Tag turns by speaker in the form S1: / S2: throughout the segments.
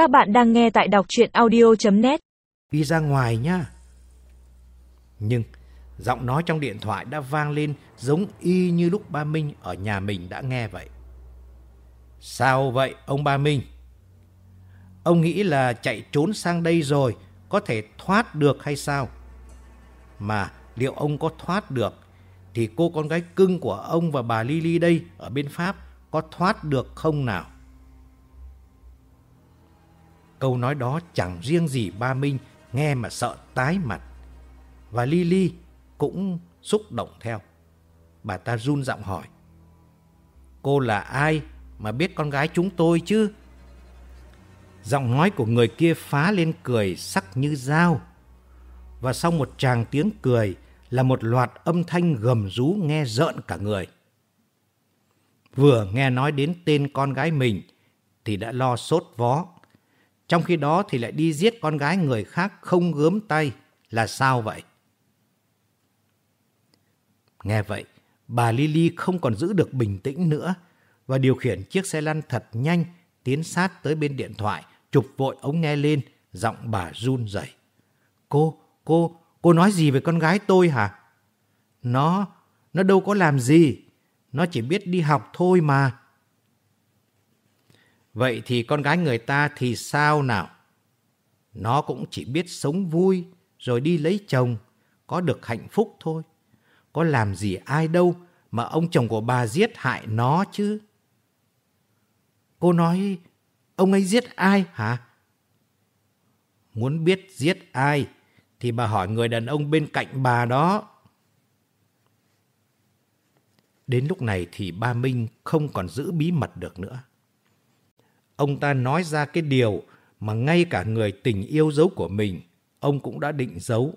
S1: Các bạn đang nghe tại đọc chuyện audio.net
S2: Đi ra ngoài nhá. Nhưng, giọng nói trong điện thoại đã vang lên giống y như lúc ba Minh ở nhà mình đã nghe vậy. Sao vậy, ông ba Minh? Ông nghĩ là chạy trốn sang đây rồi có thể thoát được hay sao? Mà liệu ông có thoát được thì cô con gái cưng của ông và bà Lily đây ở bên Pháp có thoát được không nào? Câu nói đó chẳng riêng gì ba Minh nghe mà sợ tái mặt. Và Lily cũng xúc động theo. Bà ta run giọng hỏi. Cô là ai mà biết con gái chúng tôi chứ? Giọng nói của người kia phá lên cười sắc như dao. Và sau một tràng tiếng cười là một loạt âm thanh gầm rú nghe rợn cả người. Vừa nghe nói đến tên con gái mình thì đã lo sốt vó. Trong khi đó thì lại đi giết con gái người khác không gớm tay là sao vậy? Nghe vậy, bà Lily không còn giữ được bình tĩnh nữa và điều khiển chiếc xe lăn thật nhanh tiến sát tới bên điện thoại, chụp vội ống nghe lên, giọng bà run rẩy. Cô, cô, cô nói gì về con gái tôi hả? Nó, nó đâu có làm gì, nó chỉ biết đi học thôi mà. Vậy thì con gái người ta thì sao nào? Nó cũng chỉ biết sống vui rồi đi lấy chồng, có được hạnh phúc thôi. Có làm gì ai đâu mà ông chồng của bà giết hại nó chứ? Cô nói ông ấy giết ai hả? Muốn biết giết ai thì bà hỏi người đàn ông bên cạnh bà đó. Đến lúc này thì ba Minh không còn giữ bí mật được nữa. Ông ta nói ra cái điều mà ngay cả người tình yêu dấu của mình, ông cũng đã định giấu.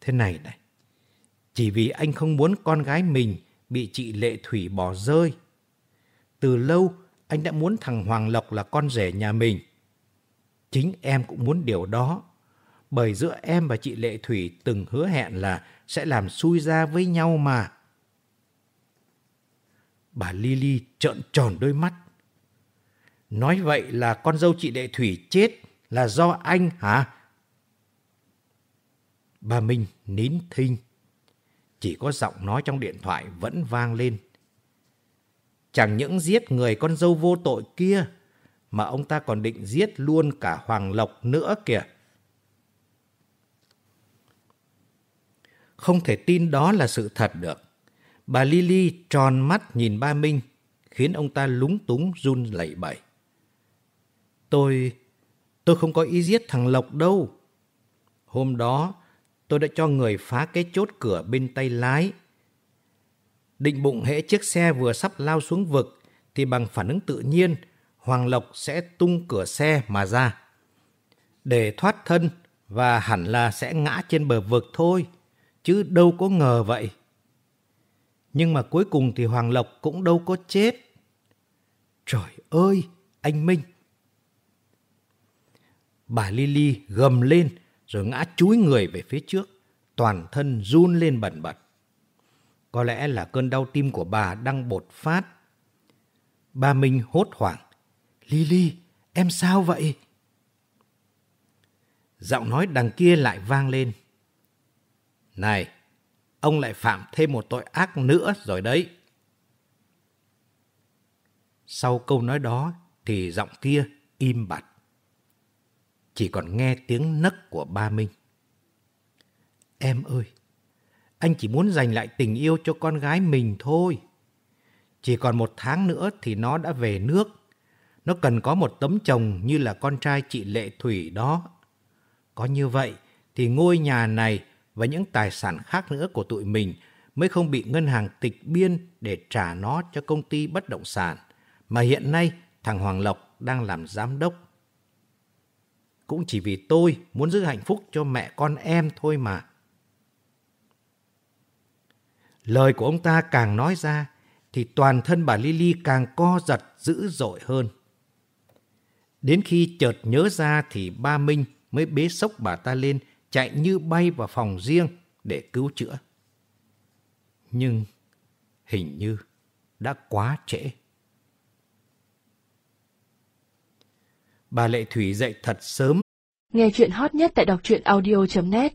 S2: Thế này này, chỉ vì anh không muốn con gái mình bị chị Lệ Thủy bỏ rơi. Từ lâu, anh đã muốn thằng Hoàng Lộc là con rể nhà mình. Chính em cũng muốn điều đó. Bởi giữa em và chị Lệ Thủy từng hứa hẹn là sẽ làm xui ra với nhau mà. Bà Lily trợn tròn đôi mắt. Nói vậy là con dâu chị Lệ Thủy chết là do anh hả? Bà Minh nín thinh. Chỉ có giọng nói trong điện thoại vẫn vang lên. Chẳng những giết người con dâu vô tội kia, mà ông ta còn định giết luôn cả Hoàng Lộc nữa kìa. Không thể tin đó là sự thật được. Bà Lily tròn mắt nhìn ba Minh, khiến ông ta lúng túng run lẩy bẩy. Tôi, tôi không có ý giết thằng Lộc đâu. Hôm đó, tôi đã cho người phá cái chốt cửa bên tay lái. Định bụng hễ chiếc xe vừa sắp lao xuống vực, thì bằng phản ứng tự nhiên, Hoàng Lộc sẽ tung cửa xe mà ra. Để thoát thân và hẳn là sẽ ngã trên bờ vực thôi, chứ đâu có ngờ vậy. Nhưng mà cuối cùng thì Hoàng Lộc cũng đâu có chết. Trời ơi, anh Minh! Bà Lily gầm lên rồi ngã chúi người về phía trước, toàn thân run lên bẩn bật. Có lẽ là cơn đau tim của bà đang bột phát. Bà Minh hốt hoảng. Lily, em sao vậy? Giọng nói đằng kia lại vang lên. Này, ông lại phạm thêm một tội ác nữa rồi đấy. Sau câu nói đó thì giọng kia im bặt. Chỉ còn nghe tiếng nấc của ba Minh. Em ơi, anh chỉ muốn giành lại tình yêu cho con gái mình thôi. Chỉ còn một tháng nữa thì nó đã về nước. Nó cần có một tấm chồng như là con trai chị Lệ Thủy đó. Có như vậy thì ngôi nhà này và những tài sản khác nữa của tụi mình mới không bị ngân hàng tịch biên để trả nó cho công ty bất động sản mà hiện nay thằng Hoàng Lộc đang làm giám đốc. Cũng chỉ vì tôi muốn giữ hạnh phúc cho mẹ con em thôi mà. Lời của ông ta càng nói ra thì toàn thân bà Lily càng co giật dữ dội hơn. Đến khi chợt nhớ ra thì ba Minh mới bế sốc bà ta lên chạy như bay vào phòng riêng để cứu chữa. Nhưng hình như đã quá trễ. Bà Lệ Thủy dậy thật sớm.
S3: Nghe chuyện hot nhất tại đọc truyện audio.net